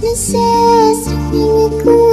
This is a miracle.